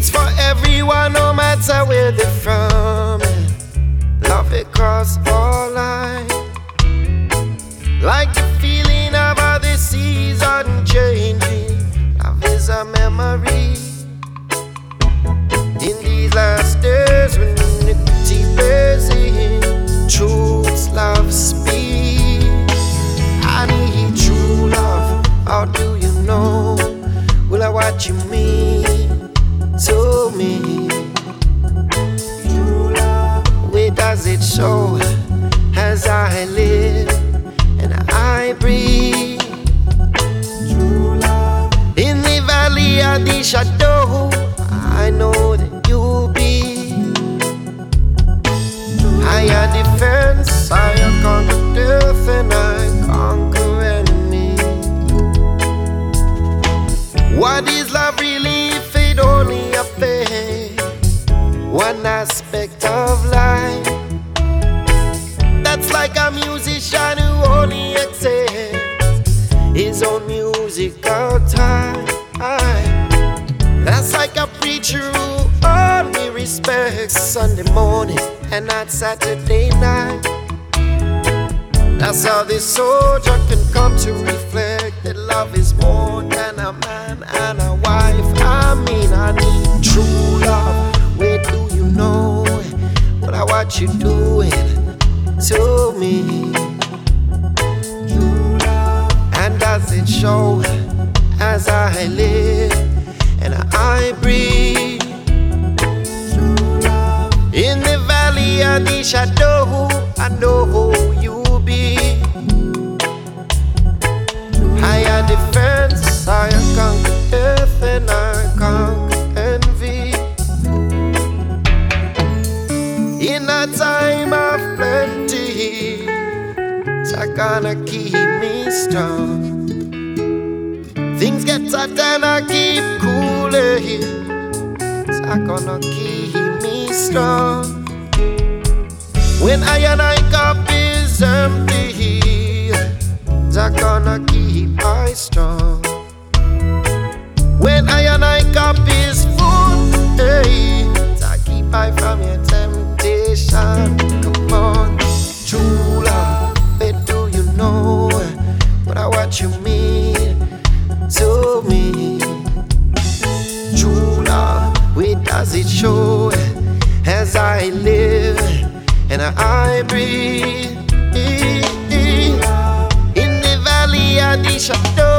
It's for everyone, no matter where they're from. Love it across all. Me? True love. Where does it show? As I live and I breathe. True love. In the valley of the shadow, aspect of life. That's like a musician who only accepts his own musical time. That's like a preacher who only respects Sunday morning and not Saturday night. That's how this soldier can come to reflect that love is more than a man and what I what you doing? To me? And does it show as I live? And I breathe? In the valley of the shadow, it's gonna keep me strong. Things get hot and I keep cooler cooling. It's gonna keep me strong. When I and I cup is empty, it's gonna keep I strong. What you mean to me? True love, where does it show as I live and I breathe? In the valley of the shadow,